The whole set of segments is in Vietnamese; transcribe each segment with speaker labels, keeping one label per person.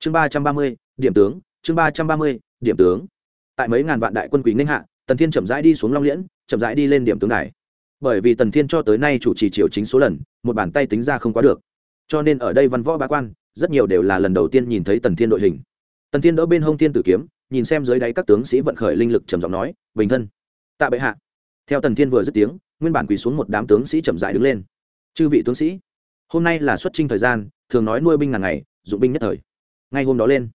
Speaker 1: chương ba trăm ba mươi, điểm tướng, chương ba trăm ba mươi, điểm tướng. Tại mấy ngàn vạn đại quân quỷ ninh hạ, tần thiên chậm rãi đi xuống long liễn, chậm rãi đi lên điểm tướng đài bởi vì tần thiên cho tới nay chủ trì triều chính số lần, một bàn tay tính ra không quá được. Cho nên ở đây văn võ bá quan, rất nhiều đều là lần đầu tiên nhìn thấy tần thiên đội hình. Tần thiên đỡ bên hông thiên tử kiếm, nhìn xem dưới đáy các tướng sĩ vận khởi linh lực trầm giọng nói, bình thân, tạ bệ hạ. Theo tần thiên vừa dứt tiếng, nguyên bản quỳ xuống một đám tướng sĩ chậm rãi đứng lên. Chư vị tướng sĩ, hôm nay là xuất trinh thời gian, thường nói nuôi binh ngàn ngày, dụng binh nhất thời ngay hôm đó lên,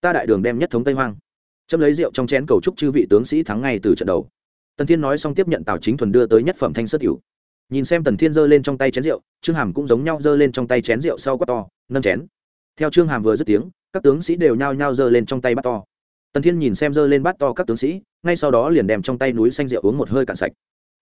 Speaker 1: ta đại đường đem nhất thống tây hoang, chấm lấy rượu trong chén cầu chúc chư vị tướng sĩ thắng ngay từ trận đầu. Tần thiên nói xong tiếp nhận tào chính thuần đưa tới nhất phẩm thanh sất hữu. nhìn xem tần thiên giơ lên trong tay chén rượu, trương hàm cũng giống nhau giơ lên trong tay chén rượu sau quát to, nâng chén. Theo trương hàm vừa dứt tiếng, các tướng sĩ đều nhao nhao giơ lên trong tay bát to. Tần thiên nhìn xem giơ lên bát to các tướng sĩ, ngay sau đó liền đem trong tay núi xanh rượu uống một hơi cạn sạch.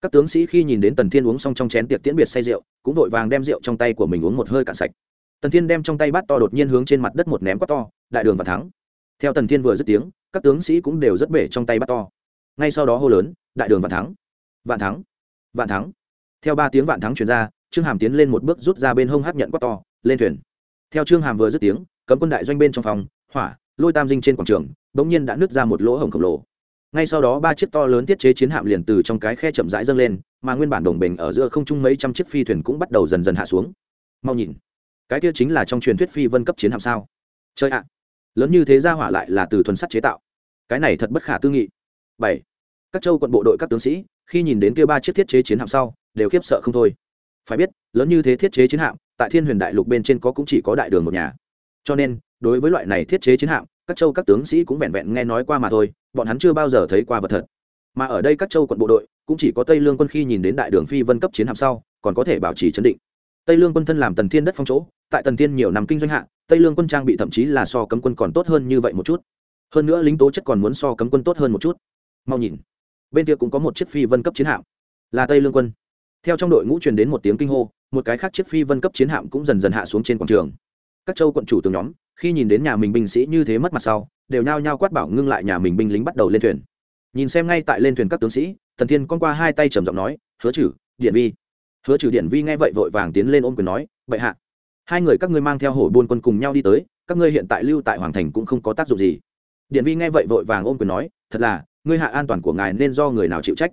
Speaker 1: Các tướng sĩ khi nhìn đến tần thiên uống xong trong chén tiệc tiễn biệt say rượu, cũng vội vàng đem rượu trong tay của mình uống một hơi cạn sạch tần thiên đem trong tay bát to đột nhiên hướng trên mặt đất một ném quát to, đại đường và thắng. Theo tần thiên vừa dứt tiếng, các tướng sĩ cũng đều rất bể trong tay bát to. Ngay sau đó hô lớn, đại đường vạn thắng vạn thắng vạn thắng. Theo ba tiếng vạn thắng chuyển ra, trương hàm tiến lên một bước rút ra bên hông hát nhận quát to, lên thuyền. Theo trương hàm vừa dứt tiếng, cấm quân đại doanh bên trong phòng, hỏa, lôi tam dinh trên quảng trường, bỗng nhiên đã nứt ra một lỗ hổng khổng lồ. Ngay sau đó ba chiếc to lớn tiết chế chiến hạm liền từ trong cái khe chậm rãi dâng lên, mà nguyên bản đồng bình ở giữa không trung mấy trăm chiếc phi thuyền cũng bắt đầu dần dần hạ xuống. Mau nhìn cái kia chính là trong truyền thuyết phi vân cấp chiến hạm sao? Chơi ạ, lớn như thế ra hỏa lại là từ thuần sắt chế tạo. Cái này thật bất khả tư nghị. Bảy, các châu quận bộ đội các tướng sĩ, khi nhìn đến kia ba chiếc thiết chế chiến hạm sau, đều khiếp sợ không thôi. Phải biết, lớn như thế thiết chế chiến hạm, tại thiên huyền đại lục bên trên có cũng chỉ có đại đường một nhà. Cho nên, đối với loại này thiết chế chiến hạm, các châu các tướng sĩ cũng vẹn vẹn nghe nói qua mà thôi, bọn hắn chưa bao giờ thấy qua vật thật. Mà ở đây các châu quận bộ đội, cũng chỉ có tây lương quân khi nhìn đến đại đường phi vân cấp chiến hạm sau, còn có thể bảo trì chấn định. Tây lương quân thân làm tần thiên đất phong chỗ tại tần thiên nhiều năm kinh doanh hạ, tây lương quân trang bị thậm chí là so cấm quân còn tốt hơn như vậy một chút. Hơn nữa lính tố chất còn muốn so cấm quân tốt hơn một chút. Mau nhìn. Bên kia cũng có một chiếc phi vân cấp chiến hạm. Là tây lương quân. Theo trong đội ngũ truyền đến một tiếng kinh hô, một cái khác chiếc phi vân cấp chiến hạm cũng dần dần hạ xuống trên quảng trường. Các châu quận chủ từng nhóm, khi nhìn đến nhà mình binh sĩ như thế mất mặt sau, đều nhao nhao quát bảo ngưng lại nhà mình binh lính bắt đầu lên thuyền. Nhìn xem ngay tại lên thuyền các tướng sĩ thần thiên con qua hai tay trầm giọng nói, hứa trừ điện vi. Hứa trừ điện vi nghe vậy vội vàng tiến lên ôm quyền nói, bệ hạ hai người các ngươi mang theo hổ buôn quân cùng nhau đi tới, các ngươi hiện tại lưu tại hoàng thành cũng không có tác dụng gì. Điện vi nghe vậy vội vàng ôm quyền nói, thật là, ngươi hạ an toàn của ngài nên do người nào chịu trách?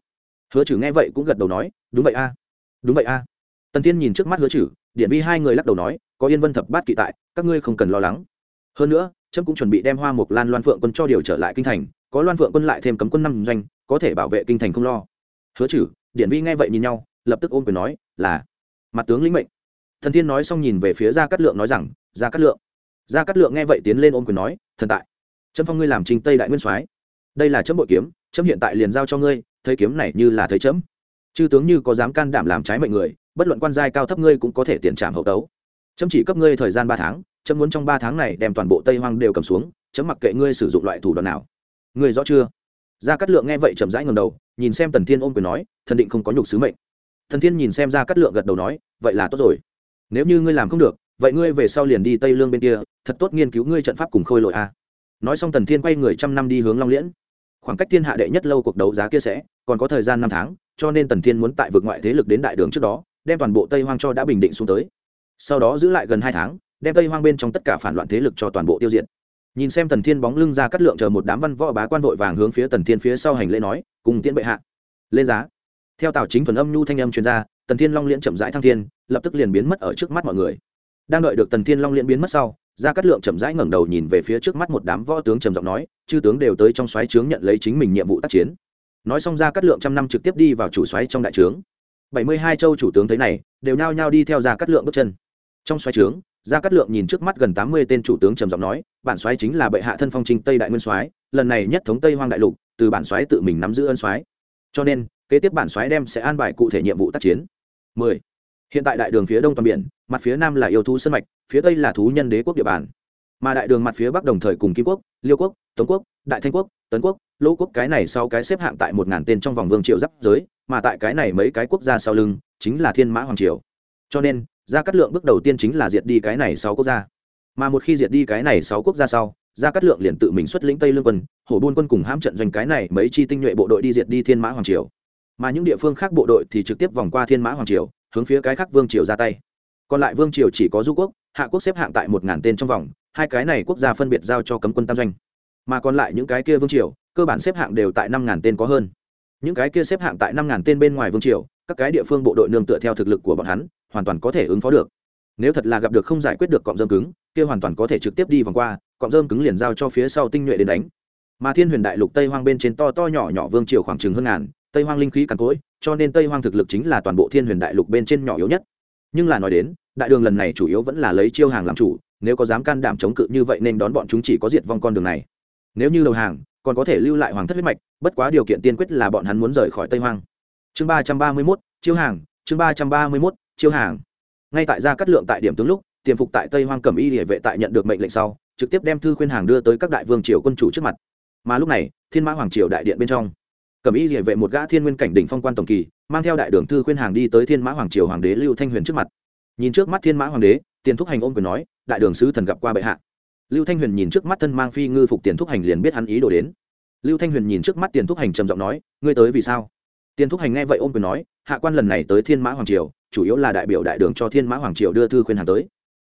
Speaker 1: Hứa trừ nghe vậy cũng gật đầu nói, đúng vậy a, đúng vậy a. Tần tiên nhìn trước mắt hứa trừ điện vi hai người lắc đầu nói, có yên vân thập bát kỵ tại, các ngươi không cần lo lắng. Hơn nữa, trâm cũng chuẩn bị đem hoa mục lan loan phượng quân cho điều trở lại kinh thành, có loan phượng quân lại thêm cấm quân năm doanh, có thể bảo vệ kinh thành không lo. Hứa trừ điện vi nghe vậy nhìn nhau, lập tức ôm quyền nói, là, mặt tướng lĩnh mệnh thần thiên nói xong nhìn về phía gia cát lượng nói rằng, gia cát lượng, gia cát lượng nghe vậy tiến lên ôm quyền nói, thần tại trâm phong ngươi làm trình tây đại nguyên soái, đây là chấm bội kiếm, chấm hiện tại liền giao cho ngươi, thấy kiếm này như là thấy chấm. Chư tướng như có dám can đảm làm trái mệnh người, bất luận quan giai cao thấp ngươi cũng có thể tiền trảm hậu tấu. Chấm chỉ cấp ngươi thời gian ba tháng, chấm muốn trong ba tháng này đem toàn bộ tây hoang đều cầm xuống, chấm mặc kệ ngươi sử dụng loại thủ đoạn nào. Ngươi rõ chưa? Gia cát lượng nghe vậy chậm rãi ngầm đầu, nhìn xem tần thiên ôm quyền nói, thần định không có nhục sứ mệnh. Thần thiên nhìn xem Gia Cát lượng gật đầu nói, vậy là tốt rồi nếu như ngươi làm không được, vậy ngươi về sau liền đi tây lương bên kia, thật tốt nghiên cứu ngươi trận pháp cùng khôi lội a. Nói xong Tần thiên quay người trăm năm đi hướng long liễn. Khoảng cách thiên hạ đệ nhất lâu cuộc đấu giá kia sẽ còn có thời gian năm tháng, cho nên tần thiên muốn tại vực ngoại thế lực đến đại đường trước đó, đem toàn bộ tây hoang cho đã bình định xuống tới. Sau đó giữ lại gần hai tháng, đem tây hoang bên trong tất cả phản loạn thế lực cho toàn bộ tiêu diệt. Nhìn xem tần thiên bóng lưng ra cắt lượng chờ một đám văn võ bá quan vội vàng hướng phía tần thiên phía sau hành lễ nói, cùng tiễn bệ hạ, lên giá theo tào chính thuần âm nhu thanh âm chuyên gia tần thiên long liễn chậm rãi thăng thiên, lập tức liền biến mất ở trước mắt mọi người. Đang đợi được tần thiên long liễn biến mất sau, gia cát lượng chậm rãi ngẩng đầu nhìn về phía trước mắt một đám võ tướng trầm giọng nói, chư tướng đều tới trong xoáy trướng nhận lấy chính mình nhiệm vụ tác chiến. Nói xong gia cát lượng trăm năm trực tiếp đi vào chủ xoáy trong đại trướng. Bảy mươi hai châu chủ tướng thấy này, đều nhao nhao đi theo gia cát lượng bước chân. Trong xoáy trướng, gia cát lượng nhìn trước mắt gần tám mươi tên chủ tướng trầm giọng nói, bản xoáy chính là bệ hạ thân phong trinh tây đại nguyên soái, lần này nhất thống tây hoang đại lục, từ bản xoáy tự mình nắm giữ ân soái. Cho nên kế tiếp bản xoáy đem sẽ an bài cụ thể nhiệm vụ tác chiến. 10. hiện tại đại đường phía đông toàn biển, mặt phía nam là yêu thú sân mạch, phía tây là thú nhân đế quốc địa bàn. Mà đại đường mặt phía bắc đồng thời cùng kim quốc, liêu quốc, tống quốc, đại thanh quốc, tấn quốc lỗ quốc, cái này sau cái xếp hạng tại một ngàn tên trong vòng vương triều giáp giới, mà tại cái này mấy cái quốc gia sau lưng, chính là thiên mã hoàng triều. Cho nên, gia cát lượng bước đầu tiên chính là diệt đi cái này sáu quốc gia. Mà một khi diệt đi cái này sáu quốc gia sau, gia cát lượng liền tự mình xuất lĩnh tây lương quân, hổ buôn quân cùng hãm trận doanh cái này mấy chi tinh nhuệ bộ đội đi diệt đi thiên mã hoàng triều mà những địa phương khác bộ đội thì trực tiếp vòng qua thiên mã hoàng triều, hướng phía cái khác vương triều ra tay. Còn lại vương triều chỉ có du quốc, hạ quốc xếp hạng tại một ngàn tên trong vòng, hai cái này quốc gia phân biệt giao cho cấm quân tam doanh. Mà còn lại những cái kia vương triều, cơ bản xếp hạng đều tại năm ngàn tên có hơn. Những cái kia xếp hạng tại năm ngàn tên bên ngoài vương triều, các cái địa phương bộ đội nương tựa theo thực lực của bọn hắn, hoàn toàn có thể ứng phó được. Nếu thật là gặp được không giải quyết được cọng dơm cứng, kia hoàn toàn có thể trực tiếp đi vòng qua, cọng dơm cứng liền giao cho phía sau tinh nhuệ đến đánh. Mà thiên huyền đại lục tây hoang bên trên to to nhỏ nhỏ vương triều khoảng chừng hơn ngàn tây hoang linh khí càn cỗi, cho nên tây hoang thực lực chính là toàn bộ thiên huyền đại lục bên trên nhỏ yếu nhất. Nhưng là nói đến, đại đường lần này chủ yếu vẫn là lấy chiêu hàng làm chủ, nếu có dám can đảm chống cự như vậy nên đón bọn chúng chỉ có diệt vong con đường này. Nếu như đầu hàng, còn có thể lưu lại hoàng thất huyết mạch, bất quá điều kiện tiên quyết là bọn hắn muốn rời khỏi tây hoang. Chương ba trăm ba mươi mốt, chiêu hàng, chương ba trăm ba mươi mốt, chiêu hàng. Ngay tại gia cắt lượng tại điểm tướng lúc, tiềm phục tại tây hoang cẩm y địa vệ tại nhận được mệnh lệnh sau, trực tiếp đem thư khuyên hàng đưa tới các đại vương triều quân chủ trước mặt. Mà lúc này, thiên mã hoàng triều đại điện bên trong cẩm y địa vệ một gã thiên nguyên cảnh đỉnh phong quan tổng kỳ, mang theo đại đường thư khuyên hàng đi tới thiên mã hoàng triều hoàng đế lưu thanh huyền trước mặt. Nhìn trước mắt thiên mã hoàng đế, tiền thúc hành ôm quyền nói, đại đường sứ thần gặp qua bệ hạ. Lưu thanh huyền nhìn trước mắt thân mang phi ngư phục tiền thúc hành liền biết hắn ý đồ đến. Lưu thanh huyền nhìn trước mắt tiền thúc hành trầm giọng nói, ngươi tới vì sao? Tiền thúc hành nghe vậy ôm quyền nói, hạ quan lần này tới thiên mã hoàng triều, chủ yếu là đại biểu đại đường cho thiên mã hoàng triều đưa thư khuyên hàng tới.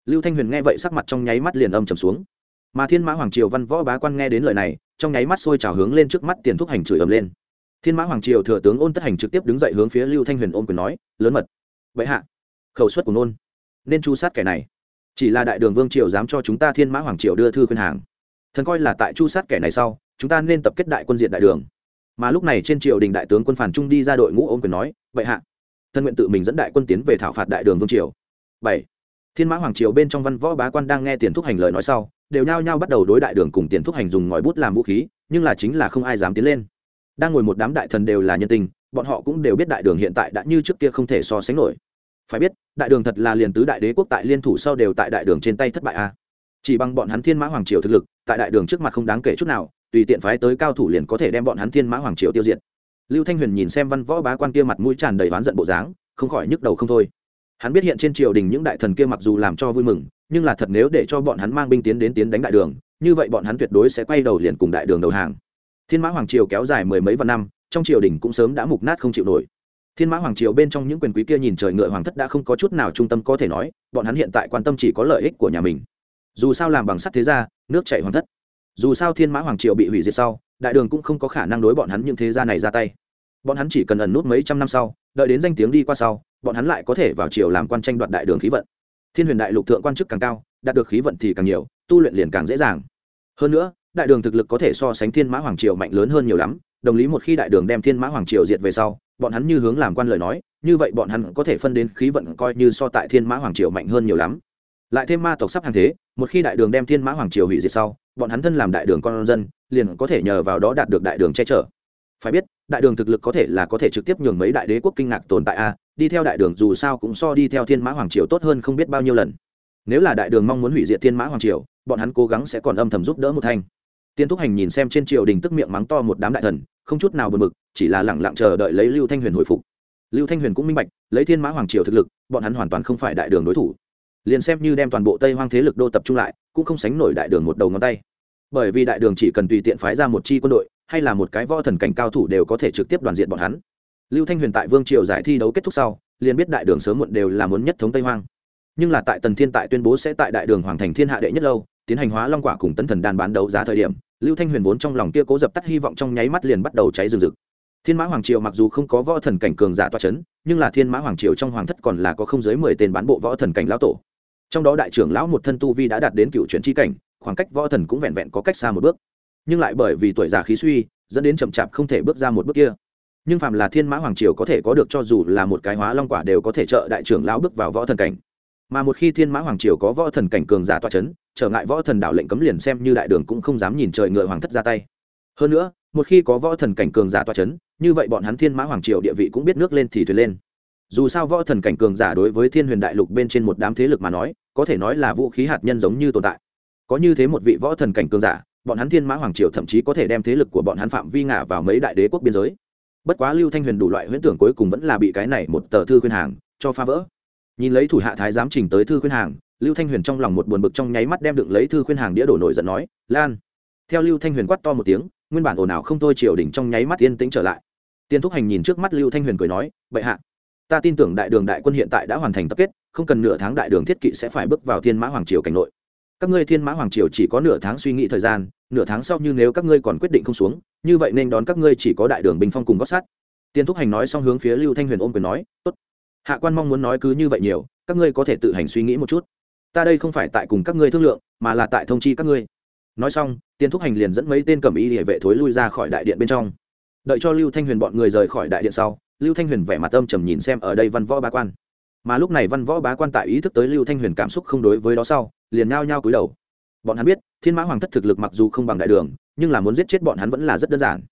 Speaker 1: Lưu thanh huyền nghe vậy sắc mặt trong nháy mắt liền âm trầm xuống. Mà thiên mã hoàng triều văn võ bá quan nghe đến lời này, trong nháy mắt sôi trào hướng lên trước mắt tiền thúc hành chửi ầm lên thiên mã hoàng triều thừa tướng ôn tất hành trực tiếp đứng dậy hướng phía lưu thanh huyền ôm quyền nói, lớn mật vậy hạ, khẩu suất của nôn, nên chu sát kẻ này. Chỉ là đại đường vương triều dám cho chúng ta thiên mã hoàng triều đưa thư khuyên hàng. Thần coi là tại chu sát kẻ này sau, chúng ta nên tập kết đại quân diện đại đường. Mà lúc này trên triều đình đại tướng quân phản trung đi ra đội ngũ ôm quyền nói vậy hạ, thân nguyện tự mình dẫn đại quân tiến về thảo phạt đại đường vương triều. Bảy, thiên mã hoàng triều bên trong văn võ bá quan đang nghe tiền thúc hành lời nói sau, đều nhao nhao bắt đầu đối đại đường cùng tiền thúc hành dùng ngòi bút làm vũ khí, nhưng là chính là không ai dám tiến lên đang ngồi một đám đại thần đều là nhân tình, bọn họ cũng đều biết đại đường hiện tại đã như trước kia không thể so sánh nổi. Phải biết, đại đường thật là liền tứ đại đế quốc tại liên thủ sau đều tại đại đường trên tay thất bại a. Chỉ bằng bọn hắn thiên mã hoàng triều thực lực, tại đại đường trước mặt không đáng kể chút nào, tùy tiện phái tới cao thủ liền có thể đem bọn hắn thiên mã hoàng triều tiêu diệt. Lưu thanh huyền nhìn xem văn võ bá quan kia mặt mũi tràn đầy oán giận bộ dáng, không khỏi nhức đầu không thôi. Hắn biết hiện trên triều đình những đại thần kia mặc dù làm cho vui mừng, nhưng là thật nếu để cho bọn hắn mang binh tiến đến tiến đánh đại đường, như vậy bọn hắn tuyệt đối sẽ quay đầu liền cùng đại đường đầu hàng thiên mã hoàng triều kéo dài mười mấy vạn năm, trong triều đình cũng sớm đã mục nát không chịu nổi. Thiên mã hoàng triều bên trong những quyền quý kia nhìn trời ngựa hoàng thất đã không có chút nào trung tâm có thể nói, bọn hắn hiện tại quan tâm chỉ có lợi ích của nhà mình. Dù sao làm bằng sắt thế gia, nước chảy hoàng thất. Dù sao thiên mã hoàng triều bị hủy diệt sau, đại đường cũng không có khả năng đối bọn hắn những thế gia này ra tay. Bọn hắn chỉ cần ẩn nút mấy trăm năm sau, đợi đến danh tiếng đi qua sau, bọn hắn lại có thể vào triều làm quan tranh đoạt đại đường khí vận. Thiên huyền đại lục thượng quan chức càng cao, đạt được khí vận thì càng nhiều, tu luyện liền càng dễ dàng. Hơn nữa đại đường thực lực có thể so sánh thiên mã hoàng triều mạnh lớn hơn nhiều lắm, đồng lý một khi đại đường đem thiên mã hoàng triều diệt về sau, bọn hắn như hướng làm quan lời nói, như vậy bọn hắn có thể phân đến khí vận coi như so tại thiên mã hoàng triều mạnh hơn nhiều lắm. Lại thêm ma tộc sắp hàng thế, một khi đại đường đem thiên mã hoàng triều hủy diệt sau, bọn hắn thân làm đại đường con dân, liền có thể nhờ vào đó đạt được đại đường che chở. Phải biết, đại đường thực lực có thể là có thể trực tiếp nhường mấy đại đế quốc kinh ngạc tồn tại a, đi theo đại đường dù sao cũng so đi theo thiên mã hoàng triều tốt hơn không biết bao nhiêu lần. Nếu là đại đường mong muốn hủy diệt thiên mã hoàng triều, bọn hắn cố gắng sẽ còn âm thầm giúp đỡ một thanh tiên thúc hành nhìn xem trên triều đình tức miệng mắng to một đám đại thần không chút nào buồn bực, chỉ là lẳng lặng chờ đợi lấy lưu thanh huyền hồi phục. Lưu thanh huyền cũng minh bạch lấy thiên mã hoàng triều thực lực bọn hắn hoàn toàn không phải đại đường đối thủ. Liền xem như đem toàn bộ tây hoang thế lực đô tập trung lại cũng không sánh nổi đại đường một đầu ngón tay. Bởi vì đại đường chỉ cần tùy tiện phái ra một chi quân đội hay là một cái võ thần cảnh cao thủ đều có thể trực tiếp đoàn diện bọn hắn. Lưu thanh huyền tại vương triều giải thi đấu kết thúc sau liền biết đại đường sớm muộn đều là muốn nhất thống tây hoang. Nhưng là tại tần thiên tại tuyên bố sẽ tại đại đường hoàng thành thiên hạ đệ nhất lâu tiến hành hóa long quả cùng tấn thần đan bán đấu giá thời điểm lưu thanh huyền vốn trong lòng kia cố dập tắt hy vọng trong nháy mắt liền bắt đầu cháy rừng rực. Thiên mã hoàng triều mặc dù không có võ thần cảnh cường giả toa c h ấ n nhưng là thiên mã hoàng triều trong hoàng thất còn là có không dưới mười tên bán bộ võ thần cảnh lão tổ. Trong đó đại trưởng lão một thân tu vi đã đạt đến cựu chuyển tri cảnh, khoảng cách võ thần cũng vẹn vẹn có cách xa một bước. Nhưng lại bởi vì tuổi già khí suy, dẫn đến chậm chạp không thể bước ra một bước kia. Nhưng phạm là thiên mã hoàng triều có thể có được cho dù là một cái hóa long quả đều có thể trợ đại trưởng lão bước vào võ thần cảnh. Mà một khi thiên mã hoàng triều có võ thần cảnh cường giả toa c h ấ n trở ngại võ thần đạo lệnh cấm liền xem như đại đường cũng không dám nhìn trời ngựa hoàng thất ra tay. Hơn nữa, một khi có võ thần cảnh cường giả toa c h ấ n như vậy bọn hắn thiên mã hoàng triều địa vị cũng biết nước lên thì thuyền lên. Dù sao võ thần cảnh cường giả đối với thiên huyền đại lục bên trên một đám thế lực mà nói, có thể nói là vũ khí hạt nhân giống như tồn tại. Có như thế một vị võ thần cảnh cường giả, bọn hắn thiên mã hoàng triều thậm chí có thể đem thế lực của bọn hắn phạm vi ngả vào mấy đại đế quốc biên giới. Bất quá lưu thanh huyền đủ loại huyễn tưởng cuối cùng vẫn là bị cái này một tờ thư khuyên hàng cho phá vỡ. Nhìn lấy thủ hạ thái giám trình tới thư khuyên hàng lưu thanh huyền trong lòng một buồn bực trong nháy mắt đem đựng lấy thư khuyên hàng đĩa đổ nổi giận nói, lan. Theo lưu thanh huyền quát to một tiếng, nguyên bản ồn ào không thôi triều đình trong nháy mắt yên tĩnh trở lại. Tiên thúc hành nhìn trước mắt lưu thanh huyền cười nói, bệ hạ, ta tin tưởng đại đường đại quân hiện tại đã hoàn thành tập kết, không cần nửa tháng đại đường thiết kỵ sẽ phải bước vào thiên mã hoàng triều cảnh nội. Các ngươi thiên mã hoàng triều chỉ có nửa tháng suy nghĩ thời gian, nửa tháng sau như nếu các ngươi còn quyết định không xuống, như vậy nên đón các ngươi chỉ có đại đường bình phong cùng gót sát tiên thúc hành nói xong hướng phía lưu thanh huyền ôm quyền nói, tốt. Hạ quan mong muốn nói cứ như vậy nhiều, các ngươi có thể tự hành suy nghĩ một chút ta đây không phải tại cùng các ngươi thương lượng, mà là tại thông chi các ngươi. Nói xong tiên thúc hành liền dẫn mấy tên cầm y hệ vệ thối lui ra khỏi đại điện bên trong. Đợi cho lưu thanh huyền bọn người rời khỏi đại điện sau, lưu thanh huyền vẻ mặt âm trầm nhìn xem ở đây văn võ bá quan. Mà lúc này văn võ bá quan tại ý thức tới lưu thanh huyền cảm xúc không đối với đó sau, liền nhao nhao cúi đầu. Bọn hắn biết, thiên mã hoàng thất thực lực mặc dù không bằng đại đường, nhưng là muốn giết chết bọn hắn vẫn là rất đơn giản.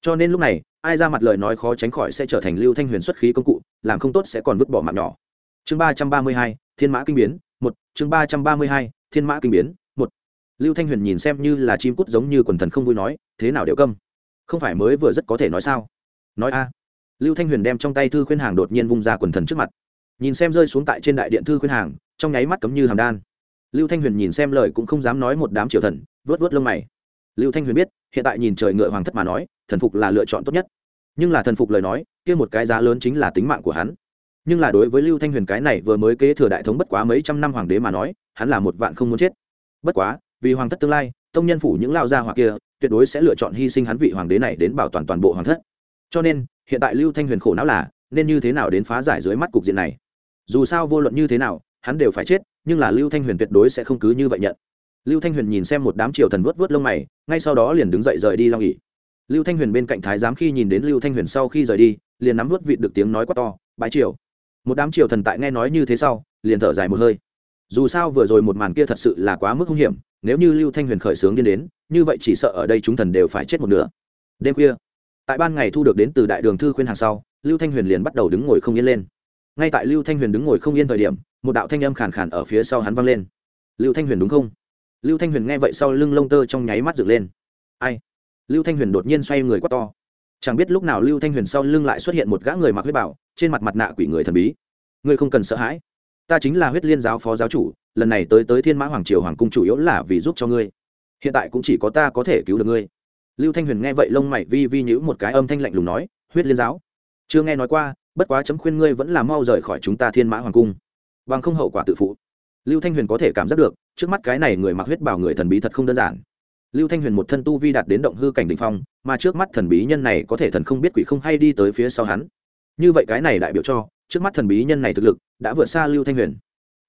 Speaker 1: Cho nên lúc này, ai ra mặt lời nói khó tránh khỏi sẽ trở thành lưu thanh huyền xuất khí công cụ, làm không tốt sẽ còn vứt bỏ mạng nhỏ. Chương ba trăm ba mươi hai, thiên mã kinh biến một, chương ba trăm ba mươi hai, thiên mã kinh biến. Một, lưu thanh huyền nhìn xem như là chim cút giống như quần thần không vui nói, thế nào đều câm? Không phải mới vừa rất có thể nói sao? Nói a. Lưu thanh huyền đem trong tay thư khuyên hàng đột nhiên vung ra quần thần trước mặt. Nhìn xem rơi xuống tại trên đại điện thư khuyên hàng, trong nháy mắt cấm như hàm đan. Lưu thanh huyền nhìn xem lời cũng không dám nói một đám triều thần, vớt vớt lông mày. Lưu thanh huyền biết, hiện tại nhìn trời ngựa hoàng thất mà nói, thần phục là lựa chọn tốt nhất. Nhưng là thần phục lời nói, kia một cái giá lớn chính là tính mạng của hắn nhưng là đối với lưu thanh huyền cái này vừa mới kế thừa đại thống bất quá mấy trăm năm hoàng đế mà nói, hắn là một vạn không muốn chết. Bất quá, vì hoàng thất tương lai, tông nhân phủ những lao gia hoặc kia, tuyệt đối sẽ lựa chọn hy sinh hắn vị hoàng đế này đến bảo toàn toàn bộ hoàng thất. Cho nên, hiện tại lưu thanh huyền khổ não là, nên như thế nào đến phá giải dưới mắt cục diện này? Dù sao vô luận như thế nào, hắn đều phải chết, nhưng là lưu thanh huyền tuyệt đối sẽ không cứ như vậy nhận. Lưu thanh huyền nhìn xem một đám triều thần vớt vớt lông mày, ngay sau đó liền đứng dậy rời đi lo nghỉ. Lưu thanh huyền bên cạnh thái giám khi nhìn đến lưu thanh huyền sau khi rời đi, liền nắm vớt vịt được tiếng nói quá to bãi triều một đám triều thần tại nghe nói như thế sau, liền thở dài một hơi. Dù sao vừa rồi một màn kia thật sự là quá mức hung hiểm, nếu như lưu thanh huyền khởi sướng điên đến, như vậy chỉ sợ ở đây chúng thần đều phải chết một nửa. Đêm khuya, tại ban ngày thu được đến từ đại đường thư khuyên hàng sau, lưu thanh huyền liền bắt đầu đứng ngồi không yên lên. Ngay tại lưu thanh huyền đứng ngồi không yên thời điểm, một đạo thanh âm khàn khàn ở phía sau hắn vang lên. Lưu thanh huyền đúng không? Lưu thanh huyền nghe vậy sau lưng lông tơ trong nháy mắt dựng lên. Ai? Lưu thanh huyền đột nhiên xoay người quát to chẳng biết lúc nào lưu thanh huyền sau lưng lại xuất hiện một gã người mặc huyết bảo, trên mặt mặt nạ quỷ người thần bí. Ngươi không cần sợ hãi. Ta chính là huyết liên giáo phó giáo chủ, lần này tới tới thiên mã hoàng triều hoàng cung chủ yếu là vì giúp cho ngươi. Hiện tại cũng chỉ có ta có thể cứu được ngươi. Lưu thanh huyền nghe vậy lông mày vi vi nhữ một cái âm thanh lạnh lùng nói, huyết liên giáo, chưa nghe nói qua, bất quá chấm khuyên ngươi vẫn là mau rời khỏi chúng ta thiên mã hoàng cung, bằng không hậu quả tự phụ. Lưu thanh huyền có thể cảm giác được, trước mắt cái này người mặc huyết bảo người thần bí thật không đơn giản lưu thanh huyền một thân tu vi đạt đến động hư cảnh đ ỉ n h phong, mà trước mắt thần bí nhân này có thể thần không biết quỷ không hay đi tới phía sau hắn. Như vậy cái này đại biểu cho, trước mắt thần bí nhân này thực lực đã vượt xa lưu thanh huyền.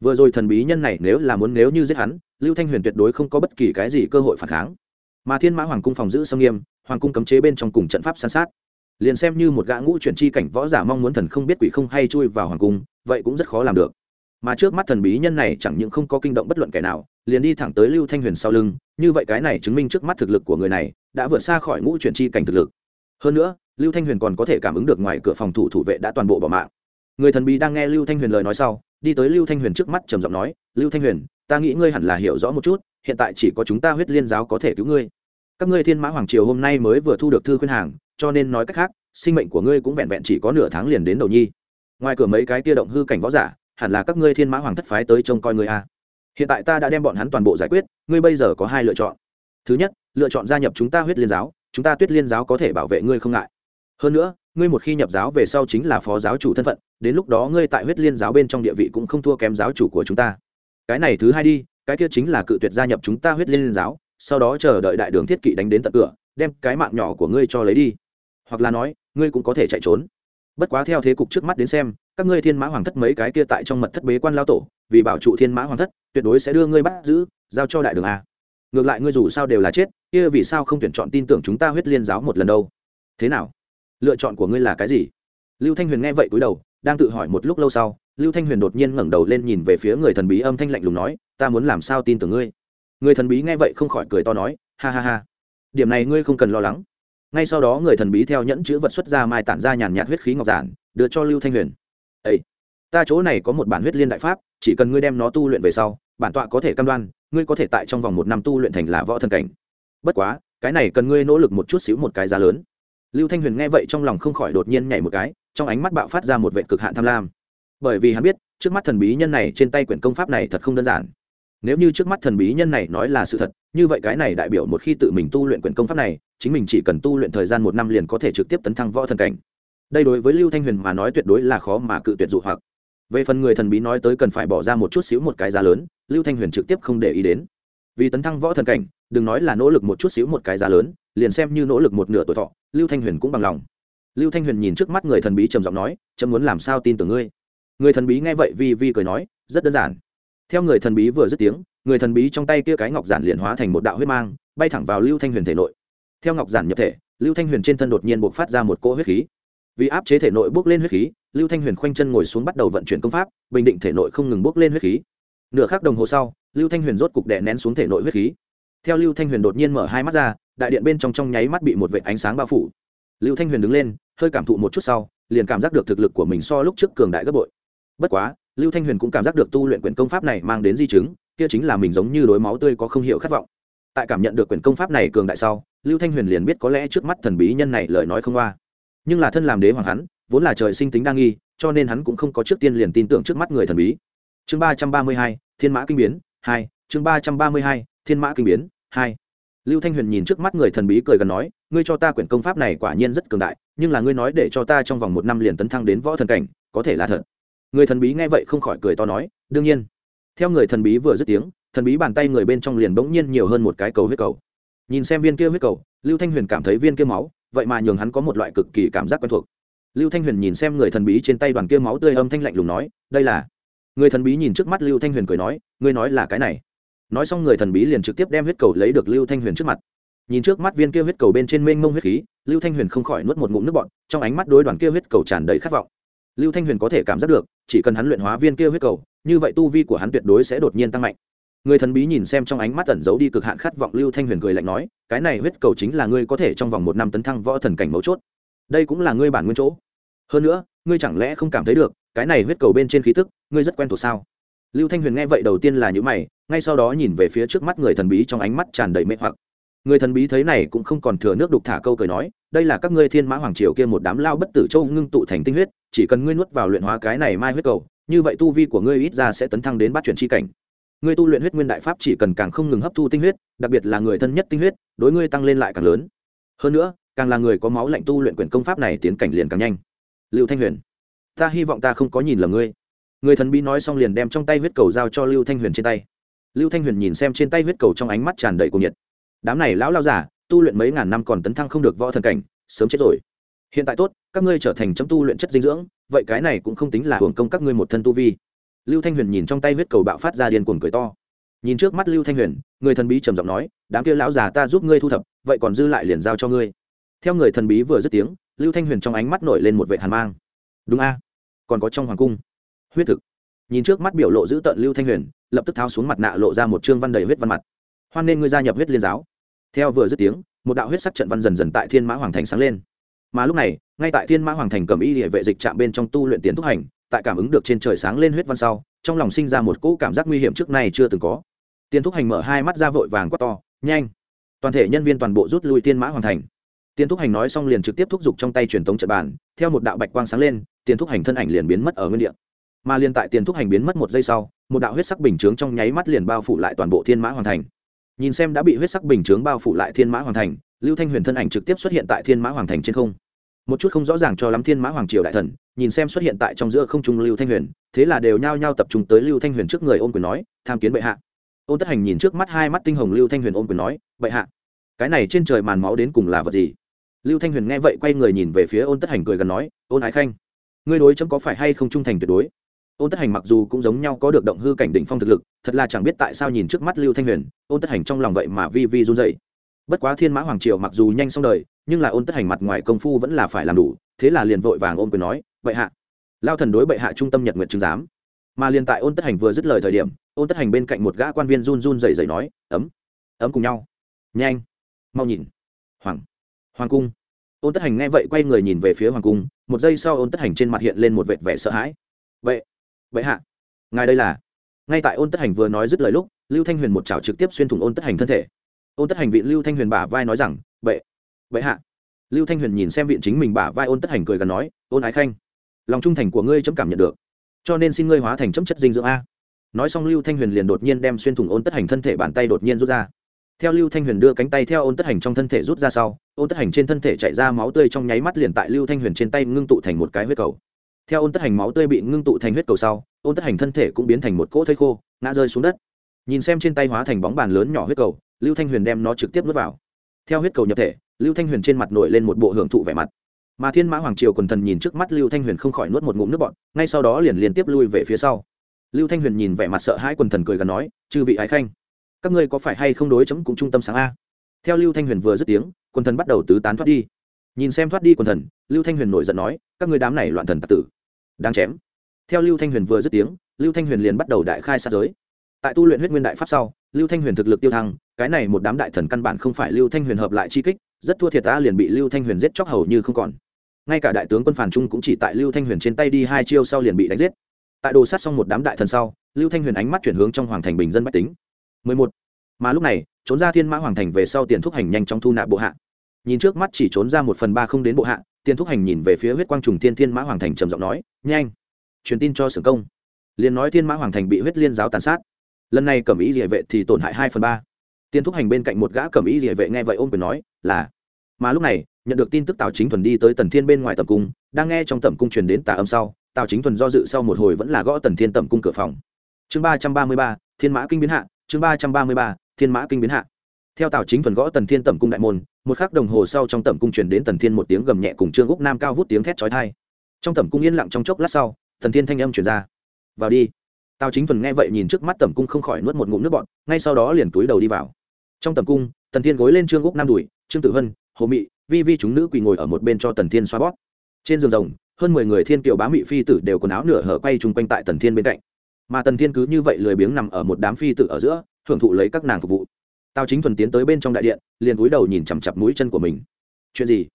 Speaker 1: Vừa rồi thần bí nhân này nếu là muốn nếu như giết hắn, lưu thanh huyền tuyệt đối không có bất kỳ cái gì cơ hội phản kháng. Mà thiên mã hoàng cung phòng giữ sông nghiêm, hoàng cung cấm chế bên trong cùng trận pháp san sát. Liền xem như một gã ngũ chuyển chi cảnh võ giả mong muốn thần không biết quỷ không hay chui vào hoàng cung, vậy cũng rất khó làm được mà trước mắt thần bí nhân này chẳng những không có kinh động bất luận kẻ nào, liền đi thẳng tới lưu thanh huyền sau lưng, như vậy cái này chứng minh trước mắt thực lực của người này đã vượt xa khỏi ngũ chuyển chi cảnh thực lực. Hơn nữa, lưu thanh huyền còn có thể cảm ứng được ngoài cửa phòng thủ thủ vệ đã toàn bộ bỏ mạng. Người thần bí đang nghe lưu thanh huyền lời nói sau, đi tới lưu thanh huyền trước mắt trầm giọng nói, lưu thanh huyền, ta nghĩ ngươi hẳn là hiểu rõ một chút, hiện tại chỉ có chúng ta huyết liên giáo có thể cứu ngươi. Các ngươi thiên mã hoàng triều hôm nay mới vừa thu được thư khuyên hàng, cho nên nói cách khác, sinh mệnh của ngươi cũng vẹn vẹn chỉ có nửa tháng liền đến đầu nhi. Ngoài cửa mấy cái tia động hư cảnh võ giả hẳn là các ngươi thiên mã hoàng thất phái tới trông coi ngươi a hiện tại ta đã đem bọn hắn toàn bộ giải quyết, ngươi bây giờ có hai lựa chọn. Thứ nhất, lựa chọn gia nhập chúng ta huyết liên giáo, chúng ta tuyết liên giáo có thể bảo vệ ngươi không ngại. Hơn nữa, ngươi một khi nhập giáo về sau chính là phó giáo chủ thân phận, đến lúc đó ngươi tại huyết liên giáo bên trong địa vị cũng không thua kém giáo chủ của chúng ta. Cái này thứ hai đi, cái kia chính là cự tuyệt gia nhập chúng ta huyết liên giáo, sau đó chờ đợi đại đường thiết kỵ đánh đến tận cửa, đem cái mạng nhỏ của ngươi cho lấy đi. Hoặc là nói, ngươi cũng có thể chạy trốn. Bất quá theo thế cục trước mắt đến xem các ngươi thiên mã hoàng thất mấy cái kia tại trong mật thất bế quan lao tổ, vì bảo trụ thiên mã hoàng thất, tuyệt đối sẽ đưa ngươi bắt giữ, giao cho đại đường a. Ngược lại ngươi dù sao đều là chết, kia vì sao không tuyển chọn tin tưởng chúng ta huyết liên giáo một lần đâu? Thế nào? Lựa chọn của ngươi là cái gì? Lưu thanh huyền nghe vậy cúi đầu, đang tự hỏi một lúc lâu sau, lưu thanh huyền đột nhiên ngẩng đầu lên nhìn về phía người thần bí âm thanh lạnh lùng nói, ta muốn làm sao tin tưởng ngươi? Người thần bí nghe vậy không khỏi cười to nói, ha ha ha. Điểm này ngươi không cần lo lắng. Ngay sau đó người thần bí theo nhẫn chữ vật xuất ra mai tản ra nhàn nhạt huyết khí ngọc giản, đưa cho lưu thanh huyền ây ta chỗ này có một bản huyết liên đại pháp, chỉ cần ngươi đem nó tu luyện về sau, bản tọa có thể cam đoan, ngươi có thể tại trong vòng một năm tu luyện thành là võ thần cảnh. Bất quá, cái này cần ngươi nỗ lực một chút xíu một cái giá lớn. Lưu thanh huyền nghe vậy trong lòng không khỏi đột nhiên nhảy một cái, trong ánh mắt bạo phát ra một vệ cực hạn tham lam. Bởi vì hắn biết, trước mắt thần bí nhân này trên tay quyển công pháp này thật không đơn giản. Nếu như trước mắt thần bí nhân này nói là sự thật, như vậy cái này đại biểu một khi tự mình tu luyện quyển công pháp này, chính mình chỉ cần tu luyện thời gian một năm liền có thể trực tiếp tấn thăng võ thần cảnh đây đối với lưu thanh huyền mà nói tuyệt đối là khó mà cự tuyệt dụ hoặc. Về phần người thần bí nói tới cần phải bỏ ra một chút xíu một cái giá lớn, lưu thanh huyền trực tiếp không để ý đến. Vì tấn thăng võ thần cảnh, đừng nói là nỗ lực một chút xíu một cái giá lớn, liền xem như nỗ lực một nửa tuổi thọ, lưu thanh huyền cũng bằng lòng. Lưu thanh huyền nhìn trước mắt người thần bí trầm giọng nói, chấm muốn làm sao tin tưởng ngươi? Người thần bí nghe vậy vi vi cười nói, rất đơn giản. Theo người thần bí vừa dứt tiếng, người thần bí trong tay kia cái ngọc giản liền hóa thành một đạo huyết mang, bay thẳng vào lưu thanh huyền thể nội. Theo ngọc giản nhập thể, lưu thanh huyền trên thân đột nhiên buộc phát ra một cỗ huyết khí vì áp chế thể nội bước lên huyết khí, lưu thanh huyền khoanh chân ngồi xuống bắt đầu vận chuyển công pháp, bình định thể nội không ngừng bước lên huyết khí. Nửa khắc đồng hồ sau, lưu thanh huyền rốt cục đè nén xuống thể nội huyết khí. Theo lưu thanh huyền đột nhiên mở hai mắt ra, đại điện bên trong trong nháy mắt bị một vệ ánh sáng bao phủ. Lưu thanh huyền đứng lên, hơi cảm thụ một chút sau, liền cảm giác được thực lực của mình so lúc trước cường đại gấp bội. Bất quá, lưu thanh huyền cũng cảm giác được tu luyện quyển công pháp này mang đến di chứng, kia chính là mình giống như đối máu tươi có không hiểu khát vọng. Tại cảm nhận được quyển công pháp này cường đại sau, lưu thanh huyền liền biết có lẽ trước mắt thần bí nhân này lời nói không qua nhưng là thân làm đế hoàng hắn, vốn là trời sinh tính đa nghi, cho nên hắn cũng không có trước tiên liền tin tưởng trước mắt người thần bí. Chương ba trăm ba mươi hai, thiên mã kinh biến, hai, chương ba trăm ba mươi hai, thiên mã kinh biến, hai. Lưu thanh huyền nhìn trước mắt người thần bí cười gần nói, ngươi cho ta quyển công pháp này quả nhiên rất cường đại, nhưng là ngươi nói để cho ta trong vòng một năm liền tấn thăng đến võ thần cảnh, có thể là thật. Người thần bí nghe vậy không khỏi cười to nói, đương nhiên. Theo người thần bí vừa dứt tiếng, thần bí bàn tay người bên trong liền bỗng nhiên nhiều hơn một cái cầu huyết cầu. Nhìn xem viên kia huyết cầu, lưu thanh huyền cảm thấy viên kia máu vậy mà nhường hắn có một loại cực kỳ cảm giác quen thuộc. Lưu thanh huyền nhìn xem người thần bí trên tay đoàn kia máu tươi âm thanh lạnh lùng nói, đây là người thần bí nhìn trước mắt lưu thanh huyền cười nói, ngươi nói là cái này. Nói xong người thần bí liền trực tiếp đem huyết cầu lấy được lưu thanh huyền trước mặt. Nhìn trước mắt viên kia huyết cầu bên trên mênh mông huyết khí, lưu thanh huyền không khỏi nuốt một ngụm nước bọt, trong ánh mắt đối đoàn kia huyết cầu tràn đầy khát vọng. Lưu thanh huyền có thể cảm giác được, chỉ cần hắn luyện hóa viên kia huyết cầu, như vậy tu vi của hắn tuyệt đối sẽ đột nhiên tăng mạnh người thần bí nhìn xem trong ánh mắt ẩn giấu đi cực hạn khát vọng lưu thanh huyền cười lạnh nói, cái này huyết cầu chính là ngươi có thể trong vòng một năm tấn thăng võ thần cảnh mấu chốt. Đây cũng là ngươi bản nguyên chỗ. Hơn nữa, ngươi chẳng lẽ không cảm thấy được, cái này huyết cầu bên trên khí tức, ngươi rất quen thuộc sao? Lưu thanh huyền nghe vậy đầu tiên là những mày, ngay sau đó nhìn về phía trước mắt người thần bí trong ánh mắt tràn đầy mê hoặc. Người thần bí thấy này cũng không còn thừa nước đục thả câu cười nói, đây là các ngươi thiên mã hoàng triều kia một đám lao bất tử châu ngưng tụ thành tinh huyết, chỉ cần ngươi nuốt vào luyện hóa cái này mai huyết cầu, như vậy tu vi của ngươi ít ra sẽ tấn thăng đến bát chuyển chi cảnh ngươi tu luyện huyết nguyên đại pháp chỉ cần càng không ngừng hấp thu tinh huyết, đặc biệt là người thân nhất tinh huyết, đối ngươi tăng lên lại càng lớn. Hơn nữa, càng là người có máu lạnh tu luyện quyền công pháp này tiến cảnh liền càng nhanh. Lưu thanh huyền, ta hy vọng ta không có nhìn lầm ngươi. Người thần bí nói xong liền đem trong tay huyết cầu giao cho lưu thanh huyền trên tay. Lưu thanh huyền nhìn xem trên tay huyết cầu trong ánh mắt tràn đầy cuồng nhiệt. Đám này lão lao giả tu luyện mấy ngàn năm còn tấn thăng không được võ thần cảnh, sớm chết rồi. Hiện tại tốt, các ngươi trở thành chấm tu luyện chất dinh dưỡng, vậy cái này cũng không tính là hưởng công các ngươi một thân tu vi lưu thanh huyền nhìn trong tay huyết cầu bạo phát ra điên cuồng cười to. Nhìn trước mắt lưu thanh huyền, người thần bí trầm giọng nói, đám kia lão già ta giúp ngươi thu thập, vậy còn dư lại liền giao cho ngươi. Theo người thần bí vừa dứt tiếng, lưu thanh huyền trong ánh mắt nổi lên một vệ hàn mang. Đúng a, còn có trong hoàng cung. Huyết thực. Nhìn trước mắt biểu lộ giữ tợn lưu thanh huyền, lập tức tháo xuống mặt nạ lộ ra một trương văn đầy huyết văn mặt. Hoan nên ngươi gia nhập huyết liên giáo. Theo vừa dứt tiếng, một đạo huyết sắc trận văn dần dần tại thiên mã hoàng thành sáng lên. Mà lúc này, ngay tại thiên mã hoàng thành cầm y địa vệ dịch trạm bên trong tu luyện tiến thúc hành tại cảm ứng được trên trời sáng lên huyết văn sau, trong lòng sinh ra một cỗ cảm giác nguy hiểm trước nay chưa từng có. Tiền thúc hành mở hai mắt ra vội vàng quát to, nhanh! Toàn thể nhân viên toàn bộ rút lui tiên mã hoàn thành. Tiền thúc hành nói xong liền trực tiếp thúc giục trong tay truyền tống trận bàn, theo một đạo bạch quang sáng lên tiền thúc hành thân ảnh liền biến mất ở nguyên địa. Mà liền tại tiền thúc hành biến mất một giây sau, một đạo huyết sắc bình chướng trong nháy mắt liền bao phủ lại toàn bộ thiên mã hoàn thành. Nhìn xem đã bị huyết sắc bình chướng bao phủ lại thiên mã hoàn thành, lưu thanh huyền thân ảnh trực tiếp xuất hiện tại thiên mã hoàng thành trên không một chút không rõ ràng cho lắm thiên mã hoàng triều đại thần, nhìn xem xuất hiện tại trong giữa không trung lưu thanh huyền, thế là đều nhao nhao tập trung tới lưu thanh huyền trước người ôm quyền nói, tham kiến bệ hạ. Ôn tất hành nhìn trước mắt hai mắt tinh hồng lưu thanh huyền ôm quyền nói, bệ hạ, cái này trên trời màn máu đến cùng là vật gì? Lưu thanh huyền nghe vậy quay người nhìn về phía ôn tất hành cười gần nói, ôn ái khanh, ngươi đối chấm có phải hay không trung thành tuyệt đối? Ôn tất hành mặc dù cũng giống nhau có được động hư cảnh đỉnh phong thực lực, thật là chẳng biết tại sao nhìn trước mắt lưu thanh huyền, ôn tất hành trong lòng vậy mà vi vi run dậy bất quá thiên mã hoàng triều mặc dù nhanh xong đời nhưng là ôn tất hành mặt ngoài công phu vẫn là phải làm đủ, thế là liền vội vàng ôm quyền nói, bệ hạ. Lao thần đối bệ hạ trung tâm nhật nguyện chứng giám. Mà liền tại ôn tất hành vừa dứt lời thời điểm, ôn tất hành bên cạnh một gã quan viên run run dày dày nói, ấm ấm cùng nhau. Nhanh, mau nhìn. Hoàng hoàng cung. Ôn tất hành nghe vậy quay người nhìn về phía hoàng cung, một giây sau ôn tất hành trên mặt hiện lên một vệt vẻ sợ hãi. Vậy vậy hạ. Ngài đây là? Ngay tại ôn tất hành vừa nói dứt lời lúc, lưu thanh huyền một chảo trực tiếp xuyên thủng ôn tất hành thân thể. Ôn tất hành vị lưu thanh huyền bả vai nói rằng vậy vậy hạ. Lưu thanh huyền nhìn xem viện chính mình bả vai ôn tất hành cười gần nói, ôn ái khanh, lòng trung thành của ngươi chấm cảm nhận được, cho nên xin ngươi hóa thành chấm chất dinh dưỡng a. Nói xong lưu thanh huyền liền đột nhiên đem xuyên thủng ôn tất hành thân thể bàn tay đột nhiên rút ra. Theo lưu thanh huyền đưa cánh tay theo ôn tất hành trong thân thể rút ra sau, ôn tất hành trên thân thể chạy ra máu tươi trong nháy mắt liền tại lưu thanh huyền trên tay ngưng tụ thành một cái huyết cầu. Theo ôn tất hành máu tươi bị ngưng tụ thành huyết cầu sau, ôn tất hành thân thể cũng biến thành một cỗ thây khô, ngã rơi xuống đất. Nhìn xem trên tay hóa thành bóng bàn lớn nhỏ huyết cầu, lưu thanh huyền đem nó trực tiếp nuốt vào. Theo huyết cầu nhập thể lưu thanh huyền trên mặt nổi lên một bộ hưởng thụ vẻ mặt. Mà thiên mã hoàng triều quần thần nhìn trước mắt lưu thanh huyền không khỏi nuốt một ngụm nước bọn ngay sau đó liền liên tiếp lui về phía sau. Lưu thanh huyền nhìn vẻ mặt sợ hãi quần thần cười gần nói, chư vị ái khanh, các ngươi có phải hay không đối chấm cũng trung tâm sáng a? Theo lưu thanh huyền vừa dứt tiếng, quần thần bắt đầu tứ tán thoát đi. Nhìn xem thoát đi quần thần, lưu thanh huyền nổi giận nói, các ngươi đám này loạn thần tạc tử, đáng chém. Theo lưu thanh huyền vừa dứt tiếng, lưu thanh huyền liền bắt đầu đại khai sát giới. Tại tu luyện huyết nguyên đại pháp sau, lưu thanh huyền thực lực tiêu thăng, cái này một đám đại thần căn bản không phải lưu thanh huyền hợp lại chi kích rất thua thiệt ta liền bị lưu thanh huyền giết chóc hầu như không còn. Ngay cả đại tướng quân phản trung cũng chỉ tại lưu thanh huyền trên tay đi hai chiêu sau liền bị đánh giết. Tại đồ sát xong một đám đại thần sau, lưu thanh huyền ánh mắt chuyển hướng trong hoàng thành bình dân bách tính. 11. mà lúc này, trốn ra thiên mã hoàng thành về sau tiền thúc hành nhanh trong thu nạp bộ hạ. Nhìn trước mắt chỉ trốn ra một phần ba không đến bộ hạ, tiền thúc hành nhìn về phía huyết quang trùng thiên thiên mã hoàng thành trầm giọng nói, nhanh, truyền tin cho sưởng công. Liền nói thiên mã hoàng thành bị huyết liên giáo tàn sát. Lần này cẩm ý địa vệ thì tổn hại hai phần ba. Tiền thúc hành bên cạnh một gã cẩm ý địa vệ nghe vậy ôm quyền nói là mà lúc này nhận được tin tức tào chính thuần đi tới tần thiên bên ngoài tầm cung đang nghe trong tầm cung truyền đến tà âm sau tào chính thuần do dự sau một hồi vẫn là gõ tần thiên tầm cung cửa phòng chương ba trăm ba mươi ba thiên mã kinh biến hạ chương ba trăm ba mươi ba thiên mã kinh biến hạ theo tào chính thuần gõ tần thiên tầm cung đại môn một khắc đồng hồ sau trong tầm cung truyền đến tần thiên một tiếng gầm nhẹ cùng trương úc nam cao vút tiếng thét trói thai trong tầm cung yên lặng trong chốc lát sau tần thiên thanh âm truyền ra vào đi tào chính thuần nghe vậy nhìn trước mắt tầm cung không khỏi nuốt một ngụm nước bọn ngay sau đó liền túi đầu đi vào trong tầm cung tần thiên gối lên trương úc nam đùi trương tử hân, hồ mị, vi vi chúng nữ quỳ ngồi ở một bên cho tần thiên xoa bóp. Trên giường rồng, hơn mười người thiên kiều bá mị phi tử đều quần áo nửa hở quay chung quanh tại tần thiên bên cạnh. Mà tần thiên cứ như vậy lười biếng nằm ở một đám phi tử ở giữa, hưởng thụ lấy các nàng phục vụ. Tào chính thuần tiến tới bên trong đại điện, liền cúi đầu nhìn chằm chặp mũi chân của mình. Chuyện gì?